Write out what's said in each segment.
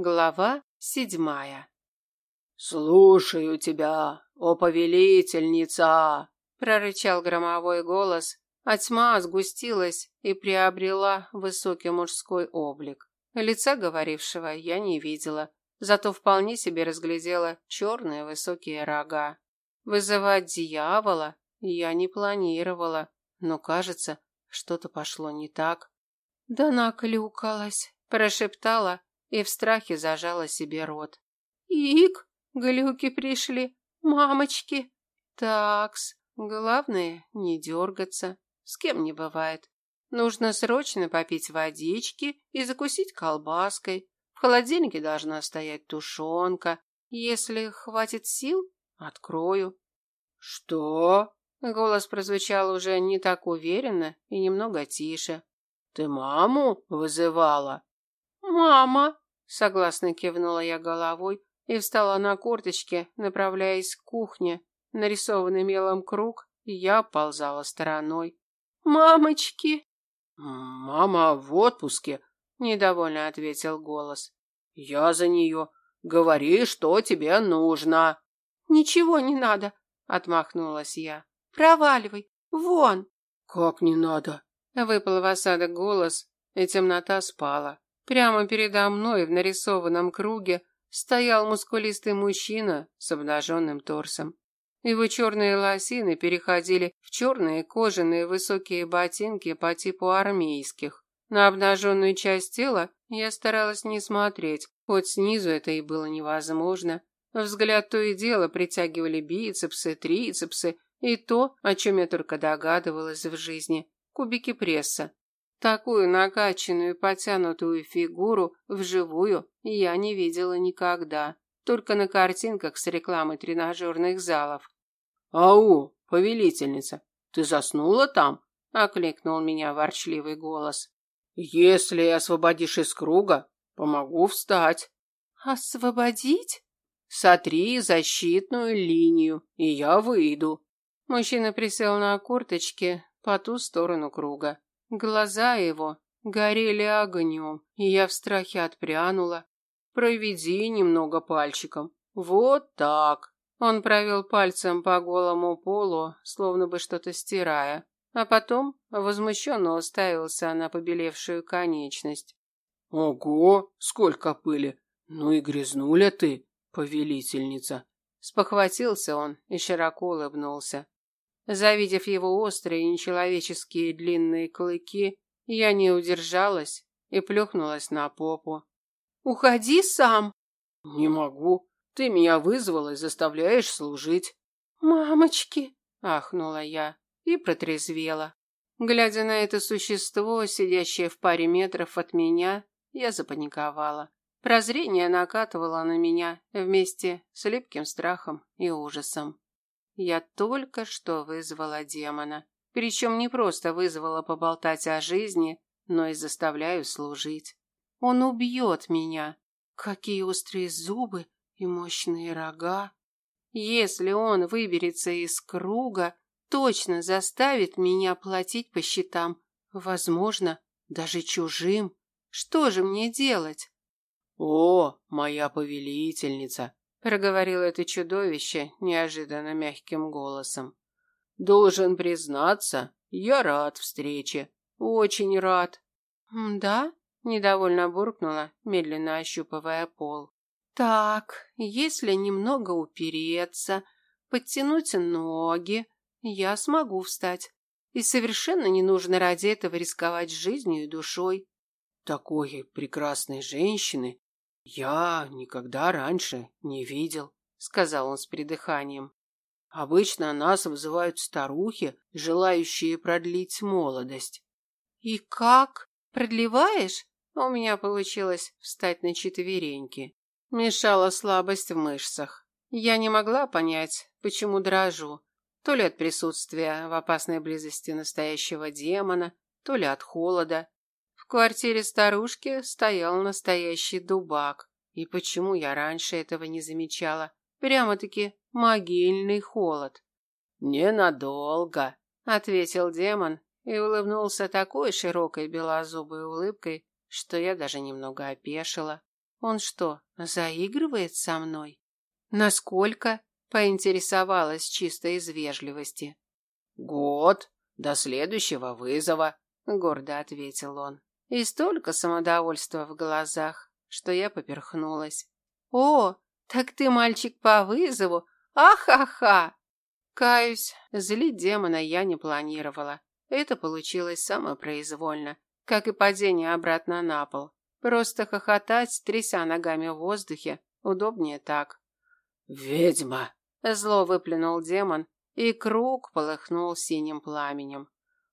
Глава седьмая. «Слушаю тебя, о повелительница!» – прорычал громовой голос, а тьма сгустилась и приобрела высокий мужской облик. Лица говорившего я не видела, зато вполне себе разглядела черные высокие рога. Вызывать дьявола я не планировала, но, кажется, что-то пошло не так. «Да наклюкалась», – прошептала и в страхе зажала себе рот. «Ик, глюки пришли, мамочки!» «Такс, главное не дергаться, с кем не бывает. Нужно срочно попить водички и закусить колбаской. В холодильнике должна стоять тушенка. Если хватит сил, открою». «Что?» Голос прозвучал уже не так уверенно и немного тише. «Ты маму вызывала?» «Мама!» – согласно кивнула я головой и встала на корточки, направляясь к кухне. Нарисованный мелом круг, я ползала стороной. «Мамочки!» «Мама в отпуске», – недовольно ответил голос. «Я за нее. Говори, что тебе нужно». «Ничего не надо», – отмахнулась я. «Проваливай, вон!» «Как не надо?» – выпал в осадок голос, и темнота спала. Прямо передо мной в нарисованном круге стоял мускулистый мужчина с обнаженным торсом. Его черные лосины переходили в черные кожаные высокие ботинки по типу армейских. На обнаженную часть тела я старалась не смотреть, хоть снизу это и было невозможно. Взгляд то и дело притягивали бицепсы, трицепсы и то, о чем я только догадывалась в жизни – кубики пресса. Такую накачанную, потянутую фигуру вживую я не видела никогда, только на картинках с рекламой тренажерных залов. «Ау, повелительница, ты заснула там?» – окликнул меня ворчливый голос. «Если освободишь из круга, помогу встать». «Освободить?» «Сотри защитную линию, и я выйду». Мужчина присел на курточке по ту сторону круга. Глаза его горели огнем, и я в страхе отпрянула. «Проведи немного пальчиком. Вот так». Он провел пальцем по голому полу, словно бы что-то стирая, а потом возмущенно уставился на побелевшую конечность. «Ого, сколько пыли! Ну и грязнуля ты, повелительница!» Спохватился он и широко улыбнулся. Завидев его острые нечеловеческие длинные клыки, я не удержалась и плюхнулась на попу. «Уходи сам!» «Не могу. Ты меня вызвала и заставляешь служить». «Мамочки!» – ахнула я и протрезвела. Глядя на это существо, сидящее в паре метров от меня, я запаниковала. Прозрение накатывало на меня вместе с липким страхом и ужасом. Я только что вызвала демона. Причем не просто вызвала поболтать о жизни, но и заставляю служить. Он убьет меня. Какие острые зубы и мощные рога. Если он выберется из круга, точно заставит меня платить по счетам. Возможно, даже чужим. Что же мне делать? О, моя повелительница, проговорило это чудовище неожиданно мягким голосом. Должен признаться, я рад встрече. Очень рад. Да? недовольно буркнула, медленно ощупывая пол. Так, если немного упереться, подтянуть ноги, я смогу встать. И совершенно не нужно ради этого рисковать жизнью и душой. Такой прекрасной женщины «Я никогда раньше не видел», — сказал он с придыханием. «Обычно нас вызывают старухи, желающие продлить молодость». «И как? Продлеваешь?» У меня получилось встать на четвереньки. Мешала слабость в мышцах. Я не могла понять, почему дрожу. То ли от присутствия в опасной близости настоящего демона, то ли от холода. В квартире старушки стоял настоящий дубак. И почему я раньше этого не замечала? Прямо-таки могильный холод. «Ненадолго», — ответил демон и улыбнулся такой широкой белозубой улыбкой, что я даже немного опешила. Он что, заигрывает со мной? Насколько? Поинтересовалась чисто из вежливости. Год, до следующего вызова, гордо ответил он. И столько самодовольства в глазах, что я поперхнулась. О, так ты мальчик по вызову? Ахаха! Каюсь, злить демона я не планировала. Это получилось самопроизвольно, как и падение обратно на пол. Просто хохотать, тряся ногами в воздухе, удобнее так. «Ведьма!» – зло выплюнул демон, и круг полыхнул синим пламенем.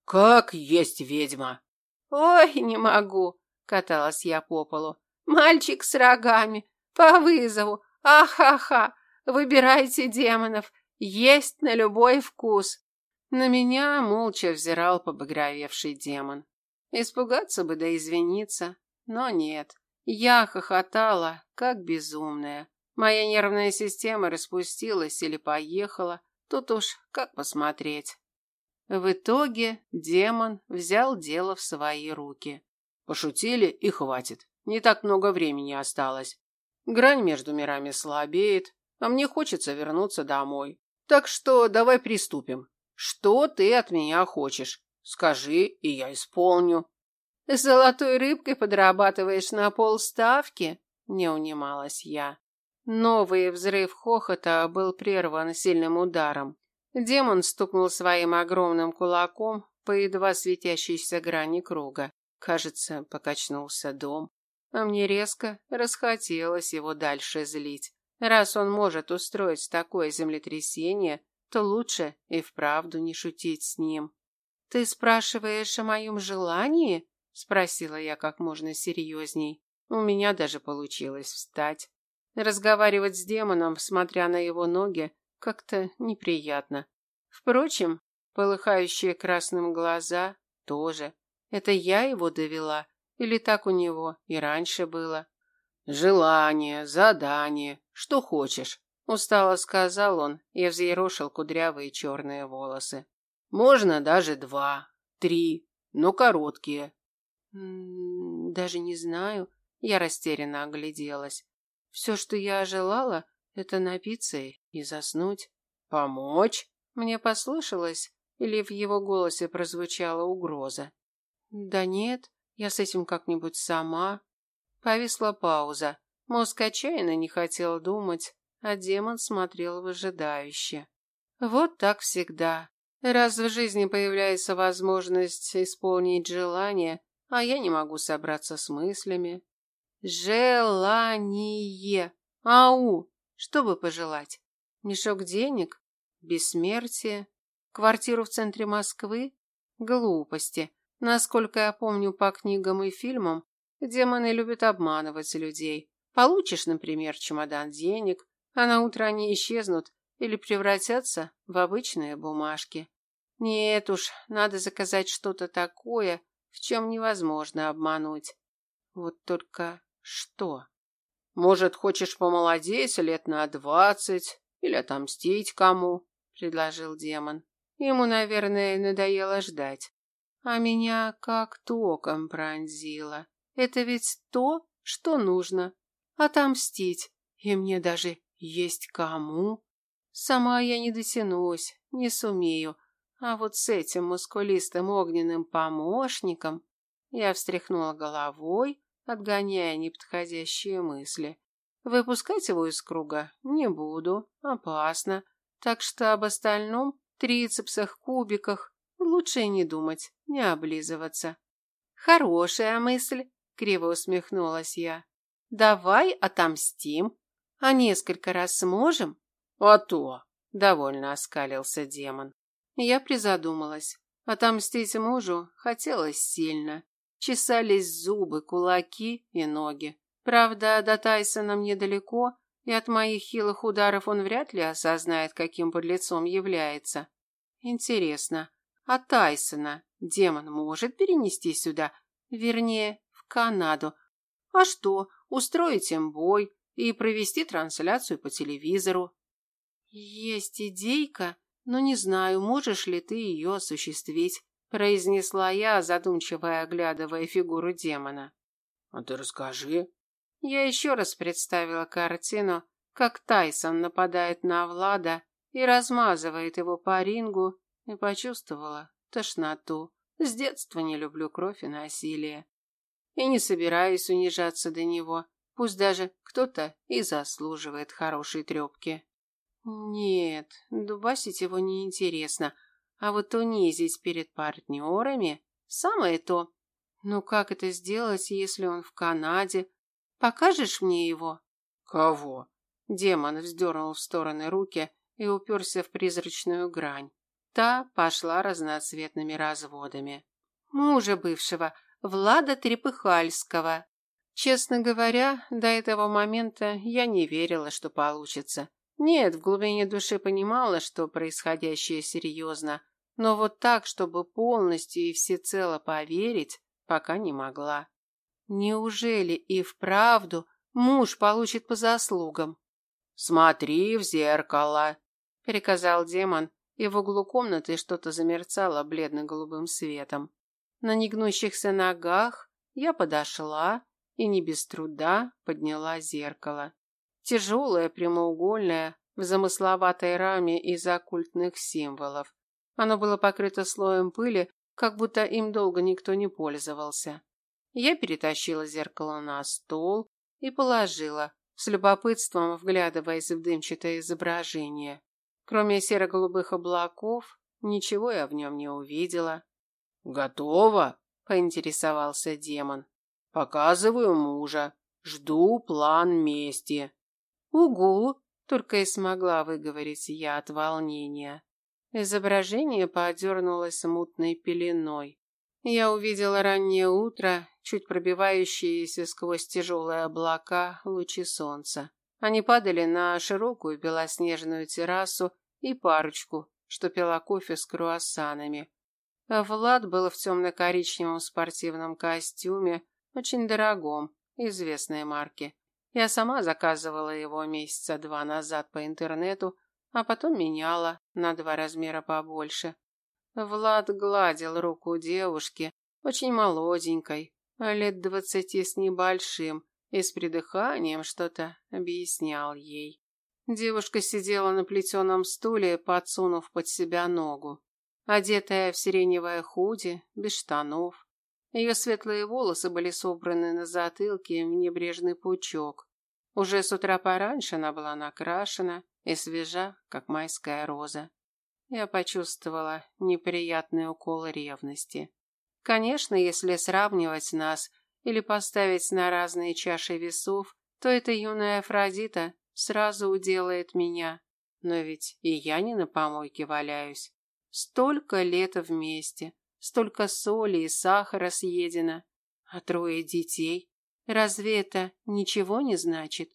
«Как есть ведьма!» «Ой, не могу!» – каталась я по полу. «Мальчик с рогами! По вызову! Ахаха! Выбирайте демонов! Есть на любой вкус!» На меня молча взирал побагровевший демон. Испугаться бы да извиниться, но нет. Я хохотала, как безумная. Моя нервная система распустилась или поехала, тут уж как посмотреть. В итоге демон взял дело в свои руки. Пошутили и хватит. Не так много времени осталось. Грань между мирами слабеет, а мне хочется вернуться домой. Так что давай приступим. Что ты от меня хочешь? Скажи, и я исполню. С золотой рыбкой подрабатываешь на полставки? Не унималась я. Новый взрыв хохота был прерван сильным ударом. Демон стукнул своим огромным кулаком по едва светящейся грани круга. Кажется, покачнулся дом. А мне резко расхотелось его дальше злить. Раз он может устроить такое землетрясение, то лучше и вправду не шутить с ним. «Ты спрашиваешь о моем желании?» – спросила я как можно серьезней. У меня даже получилось встать. Разговаривать с демоном, смотря на его ноги, как-то неприятно. Впрочем, полыхающие красным глаза тоже. Это я его довела? Или так у него и раньше было? Желание, задание, что хочешь. Устало сказал он и взъерошил кудрявые черные волосы. Можно даже два, три, но короткие. Даже не знаю. Я растерянно огляделась. Все, что я желала, это напиться и заснуть. Помочь? Мне послышалось, или в его голосе прозвучала угроза. Да нет, я с этим как-нибудь сама. Повисла пауза. Мозг отчаянно не хотел думать, а демон смотрел выжидающе. Вот так всегда. Раз в жизни появляется возможность исполнить желание, а я не могу собраться с мыслями. Желание. Ау! Что бы пожелать? Мешок денег? Бессмертие? Квартиру в центре Москвы? Глупости. Насколько я помню по книгам и фильмам, демоны любят обманывать людей. Получишь, например, чемодан денег, а на утро они исчезнут или превратятся в обычные бумажки. Нет уж, надо заказать что-то такое, в чем невозможно обмануть. Вот только что? Может, хочешь помолодеть лет на двадцать или отомстить кому? предложил демон. Ему, наверное, надоело ждать. А меня как током пронзило. Это ведь то, что нужно. Отомстить. И мне даже есть кому. Сама я не дотянусь, не сумею. А вот с этим мускулистым огненным помощником я встряхнула головой, отгоняя неподходящие мысли. Выпускать его из круга не буду, опасно. Так что об остальном, трицепсах, кубиках, лучше и не думать, не облизываться. Хорошая мысль, криво усмехнулась я. Давай отомстим. А несколько раз сможем? А то, довольно оскалился демон. Я призадумалась. Отомстить мужу хотелось сильно. Чесались зубы, кулаки и ноги. Правда, до Тайсона мне далеко, и от моих хилых ударов он вряд ли осознает, каким подлецом является. Интересно, а Тайсона демон может перенести сюда? Вернее, в Канаду. А что, устроить им бой и провести трансляцию по телевизору? Есть идейка, но не знаю, можешь ли ты ее осуществить, произнесла я, задумчиво оглядывая фигуру демона. А ты расскажи. Я еще раз представила картину, как Тайсон нападает на Влада и размазывает его по рингу, и почувствовала тошноту. С детства не люблю кровь и насилие. И не собираюсь унижаться до него, пусть даже кто-то и заслуживает хорошей трепки. Нет, дубасить его неинтересно, а вот унизить перед партнерами – самое то. Ну как это сделать, если он в Канаде? Покажешь мне его? Кого? Демон вздернул в стороны руки и уперся в призрачную грань. Та пошла разноцветными разводами. Мужа бывшего, Влада Трепыхальского. Честно говоря, до этого момента я не верила, что получится. Нет, в глубине души понимала, что происходящее серьезно, но вот так, чтобы полностью и всецело поверить, пока не могла. Неужели и вправду муж получит по заслугам? «Смотри в зеркало», — приказал демон, и в углу комнаты что-то замерцало бледно-голубым светом. На негнущихся ногах я подошла и не без труда подняла зеркало. Тяжелое, прямоугольное, в замысловатой раме из оккультных символов. Оно было покрыто слоем пыли, как будто им долго никто не пользовался. Я перетащила зеркало на стол и положила, с любопытством вглядываясь в дымчатое изображение. Кроме серо-голубых облаков, ничего я в нем не увидела. «Готово?» – поинтересовался демон. «Показываю мужа. Жду план мести». «Угу!» – только и смогла выговорить я от волнения. Изображение подернулось мутной пеленой. Я увидела раннее утро, чуть пробивающиеся сквозь тяжелые облака лучи солнца. Они падали на широкую белоснежную террасу и парочку, что пила кофе с круассанами. А Влад был в темно-коричневом спортивном костюме, очень дорогом, известной марки. Я сама заказывала его месяца два назад по интернету, а потом меняла на два размера побольше. Влад гладил руку девушки, очень молоденькой, лет двадцати с небольшим, и с придыханием что-то объяснял ей. Девушка сидела на плетеном стуле, подсунув под себя ногу, одетая в сиреневое худи, без штанов. Ее светлые волосы были собраны на затылке в небрежный пучок. Уже с утра пораньше она была накрашена и свежа, как майская роза. Я почувствовала неприятный укол ревности. Конечно, если сравнивать нас или поставить на разные чаши весов, то эта юная Афродита сразу уделает меня. Но ведь и я не на помойке валяюсь. Столько лет вместе, столько соли и сахара съедено, а трое детей. Разве это ничего не значит?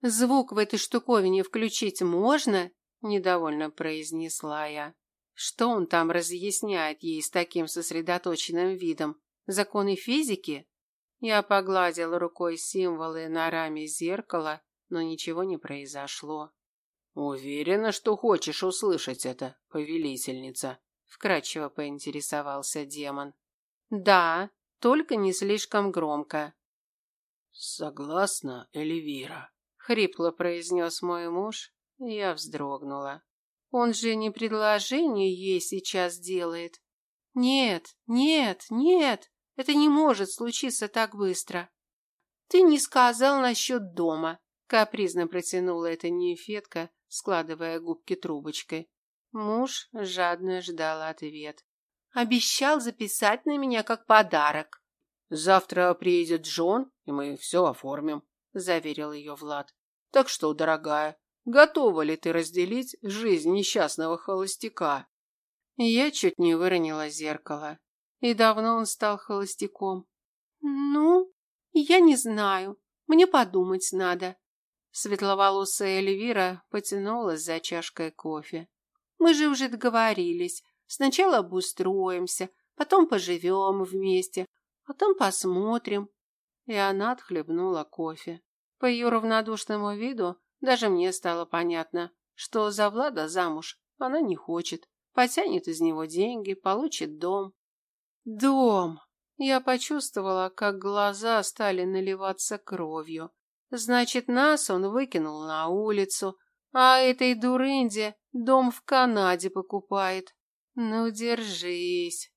Звук в этой штуковине включить можно? недовольно произнесла я. Что он там разъясняет ей с таким сосредоточенным видом? Законы физики? Я погладил рукой символы на раме зеркала, но ничего не произошло. Уверена, что хочешь услышать это, повелительница, вкратчиво поинтересовался демон. Да, только не слишком громко. Согласна, Эльвира, хрипло произнес мой муж, я вздрогнула. Он же не предложение ей сейчас делает. Нет, нет, нет, это не может случиться так быстро. Ты не сказал насчет дома, капризно протянула эта нефетка, складывая губки трубочкой. Муж жадно ждал ответ. Обещал записать на меня как подарок. Завтра приедет Джон, и мы все оформим, заверил ее Влад. Так что, дорогая, Готова ли ты разделить жизнь несчастного холостяка? Я чуть не выронила зеркало. И давно он стал холостяком. Ну, я не знаю. Мне подумать надо. Светловолосая Эльвира потянулась за чашкой кофе. Мы же уже договорились. Сначала обустроимся, потом поживем вместе, потом посмотрим. И она отхлебнула кофе. По ее равнодушному виду даже мне стало понятно, что за Влада замуж она не хочет. Потянет из него деньги, получит дом. Дом! Я почувствовала, как глаза стали наливаться кровью. Значит, нас он выкинул на улицу, а этой дурынде дом в Канаде покупает. Ну, держись.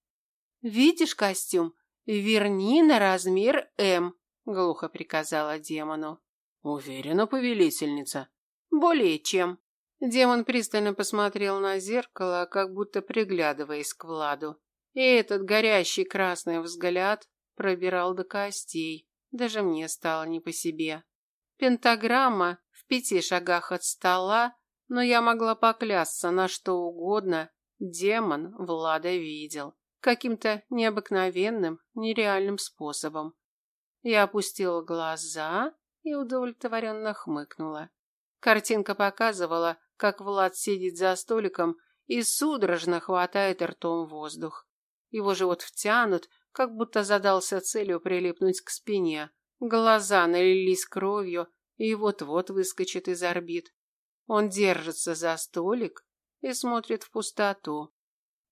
Видишь костюм? Верни на размер М, глухо приказала демону. Уверена, повелительница. Более чем. Демон пристально посмотрел на зеркало, как будто приглядываясь к Владу. И этот горящий красный взгляд пробирал до костей. Даже мне стало не по себе. Пентаграмма пяти шагах от стола, но я могла поклясться на что угодно. Демон Влада видел. Каким-то необыкновенным, нереальным способом. Я опустила глаза и удовлетворенно хмыкнула. Картинка показывала, как Влад сидит за столиком и судорожно хватает ртом воздух. Его живот втянут, как будто задался целью прилипнуть к спине. Глаза налились кровью и вот-вот выскочит из орбит. Он держится за столик и смотрит в пустоту.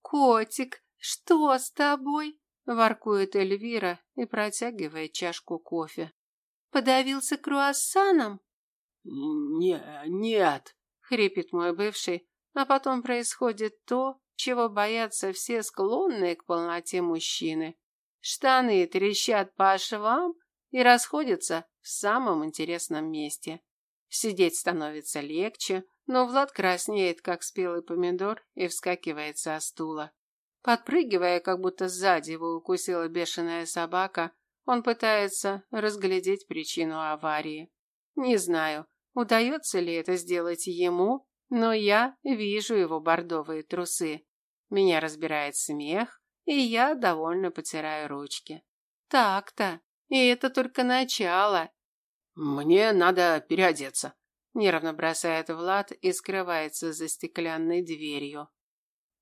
«Котик, что с тобой?» – воркует Эльвира и протягивает чашку кофе. «Подавился круассаном?» «Не, нет», – хрипит мой бывший, а потом происходит то, чего боятся все склонные к полноте мужчины. Штаны трещат по швам и расходятся в самом интересном месте. Сидеть становится легче, но Влад краснеет, как спелый помидор, и вскакивает со стула. Подпрыгивая, как будто сзади его укусила бешеная собака, он пытается разглядеть причину аварии. Не знаю, Удается ли это сделать ему, но я вижу его бордовые трусы. Меня разбирает смех, и я довольно потираю ручки. Так-то, и это только начало. Мне надо переодеться. Нервно бросает Влад и скрывается за стеклянной дверью.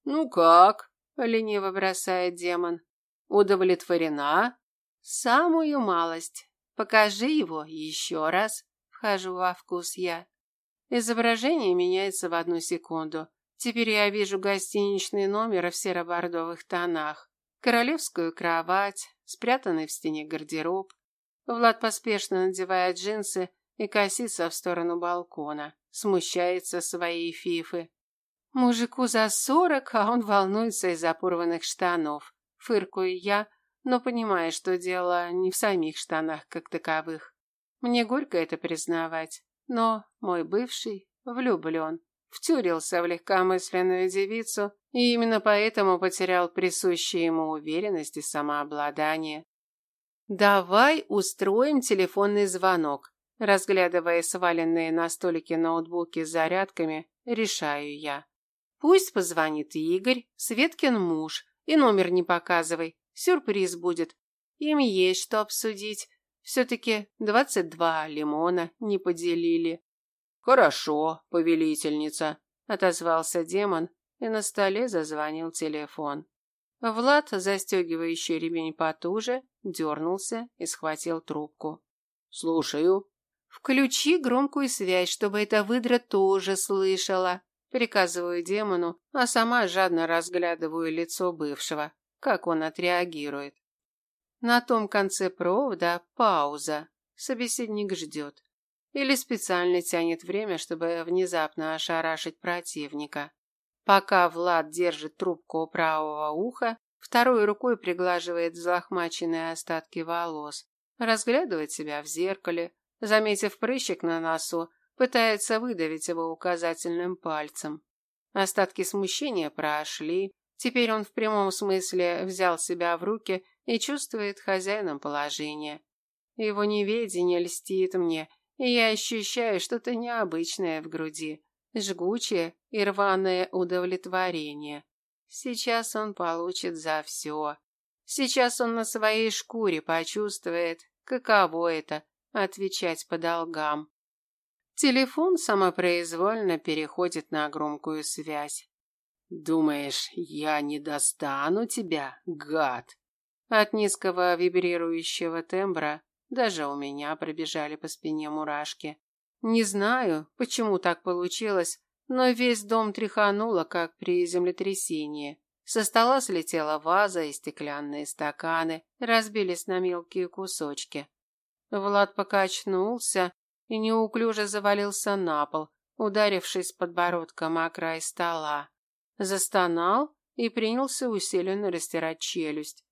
Ну как? Лениво бросает демон. Удовлетворена? Самую малость. Покажи его еще раз вхожу во вкус я. Изображение меняется в одну секунду. Теперь я вижу гостиничный номер в серо-бордовых тонах, королевскую кровать, спрятанный в стене гардероб. Влад поспешно надевает джинсы и косится в сторону балкона, смущается своей фифы. Мужику за сорок, а он волнуется из-за порванных штанов. Фыркую я, но понимаю, что дело не в самих штанах как таковых. Мне горько это признавать, но мой бывший влюблен, втюрился в легкомысленную девицу и именно поэтому потерял присущие ему уверенность и самообладание. Давай устроим телефонный звонок. Разглядывая сваленные на столике ноутбуки с зарядками, решаю я. Пусть позвонит Игорь, Светкин муж, и номер не показывай, сюрприз будет. Им есть что обсудить, все-таки двадцать два лимона не поделили. Хорошо, повелительница, отозвался демон, и на столе зазвонил телефон. Влад, застегивающий ремень потуже, дернулся и схватил трубку. Слушаю. Включи громкую связь, чтобы эта выдра тоже слышала. Приказываю демону, а сама жадно разглядываю лицо бывшего, как он отреагирует. На том конце провода пауза. Собеседник ждет. Или специально тянет время, чтобы внезапно ошарашить противника. Пока Влад держит трубку у правого уха, второй рукой приглаживает взлохмаченные остатки волос, разглядывает себя в зеркале, заметив прыщик на носу, пытается выдавить его указательным пальцем. Остатки смущения прошли, теперь он в прямом смысле взял себя в руки и чувствует хозяином положения. Его неведение льстит мне, я ощущаю что-то необычное в груди, жгучее и рваное удовлетворение. Сейчас он получит за все. Сейчас он на своей шкуре почувствует, каково это – отвечать по долгам. Телефон самопроизвольно переходит на громкую связь. «Думаешь, я не достану тебя, гад?» От низкого вибрирующего тембра даже у меня пробежали по спине мурашки. Не знаю, почему так получилось, но весь дом тряхануло, как при землетрясении. Со стола слетела ваза и стеклянные стаканы, разбились на мелкие кусочки. Влад покачнулся и неуклюже завалился на пол, ударившись подбородком о край стола. Застонал и принялся усиленно растирать челюсть.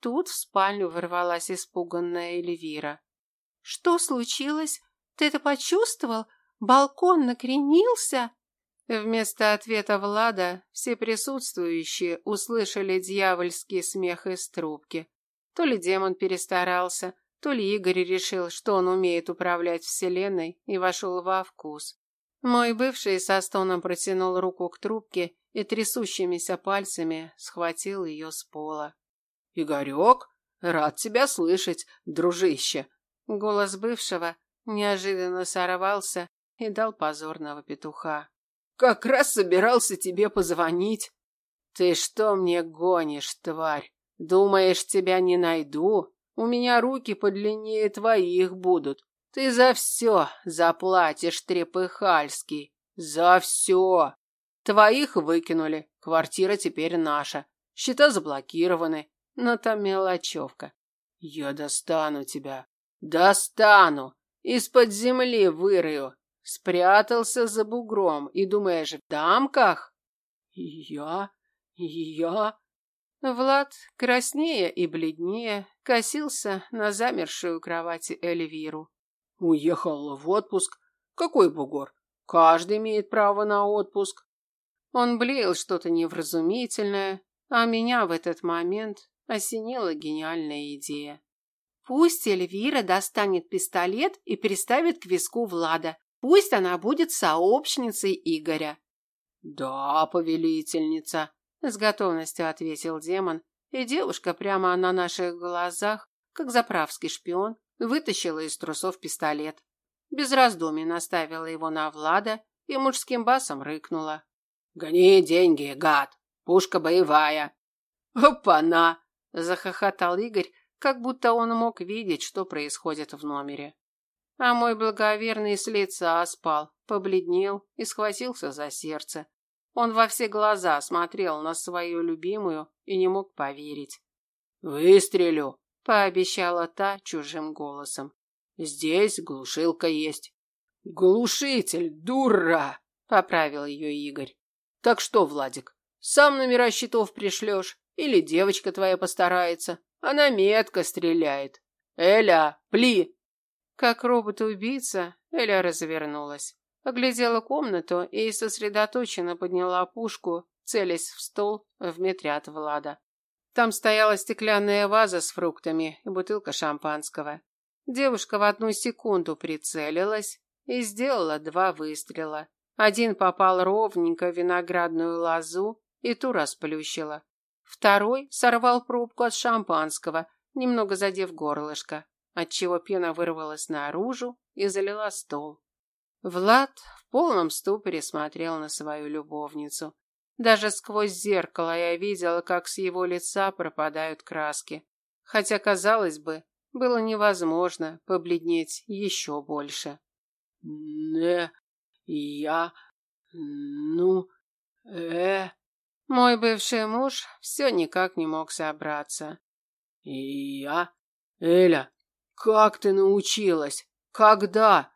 Тут в спальню ворвалась испуганная Эльвира. «Что случилось? Ты это почувствовал? Балкон накренился?» Вместо ответа Влада все присутствующие услышали дьявольский смех из трубки. То ли демон перестарался, то ли Игорь решил, что он умеет управлять вселенной и вошел во вкус. Мой бывший со стоном протянул руку к трубке и трясущимися пальцами схватил ее с пола. «Игорек, рад тебя слышать, дружище!» Голос бывшего неожиданно сорвался и дал позорного петуха. Как раз собирался тебе позвонить. Ты что мне гонишь, тварь? Думаешь, тебя не найду? У меня руки подлиннее твоих будут. Ты за все заплатишь, Трепыхальский. За все. Твоих выкинули, квартира теперь наша. Счета заблокированы, но там мелочевка. Я достану тебя. Достану. Из-под земли вырою. Спрятался за бугром и думаешь, в дамках? Я? Я? Влад, краснее и бледнее, косился на замершую кровати Эльвиру. Уехал в отпуск? Какой бугор? Каждый имеет право на отпуск. Он блеял что-то невразумительное, а меня в этот момент осенила гениальная идея. Пусть Эльвира достанет пистолет и приставит к виску Влада. Пусть она будет сообщницей Игоря. Да, повелительница, с готовностью ответил демон, и девушка прямо на наших глазах, как заправский шпион, вытащила из трусов пистолет. Без раздумий наставила его на Влада и мужским басом рыкнула. «Гони деньги, гад! Пушка боевая!» «Опа-на!» – захохотал Игорь, как будто он мог видеть, что происходит в номере. А мой благоверный с лица спал, побледнел и схватился за сердце. Он во все глаза смотрел на свою любимую и не мог поверить. «Выстрелю», — пообещала та чужим голосом. «Здесь глушилка есть». «Глушитель, дура!» — поправил ее Игорь. «Так что, Владик, сам номера счетов пришлешь? Или девочка твоя постарается? Она метко стреляет. Эля, пли!» Как робот-убийца, Эля развернулась, оглядела комнату и сосредоточенно подняла пушку, целясь в стол в метре от Влада. Там стояла стеклянная ваза с фруктами и бутылка шампанского. Девушка в одну секунду прицелилась и сделала два выстрела. Один попал ровненько в виноградную лозу и ту расплющила. Второй сорвал пробку от шампанского, немного задев горлышко отчего пена вырвалась наружу и залила стол. Влад в полном ступоре смотрел на свою любовницу. Даже сквозь зеркало я видела, как с его лица пропадают краски. Хотя, казалось бы, было невозможно побледнеть еще больше. «Не, я... ну... э...» Мой бывший муж все никак не мог собраться. «Я... Эля, как ты научилась? Когда?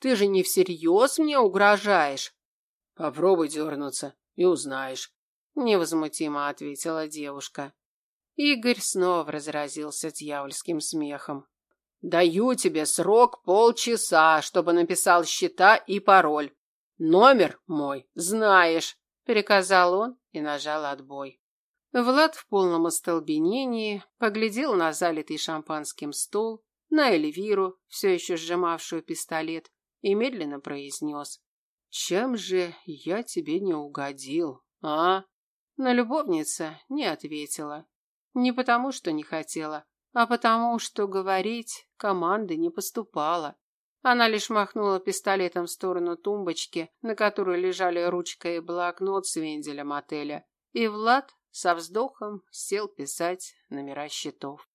Ты же не всерьез мне угрожаешь? Попробуй дернуться и узнаешь. Невозмутимо ответила девушка. Игорь снова разразился дьявольским смехом. Даю тебе срок полчаса, чтобы написал счета и пароль. Номер мой знаешь, приказал он и нажал отбой. Влад в полном остолбенении поглядел на залитый шампанским стол, на Эльвиру, все еще сжимавшую пистолет, и медленно произнес. «Чем же я тебе не угодил, а?» Но любовница не ответила. Не потому, что не хотела, а потому, что говорить команды не поступала. Она лишь махнула пистолетом в сторону тумбочки, на которой лежали ручка и блокнот с вензелем отеля, и Влад со вздохом сел писать номера счетов.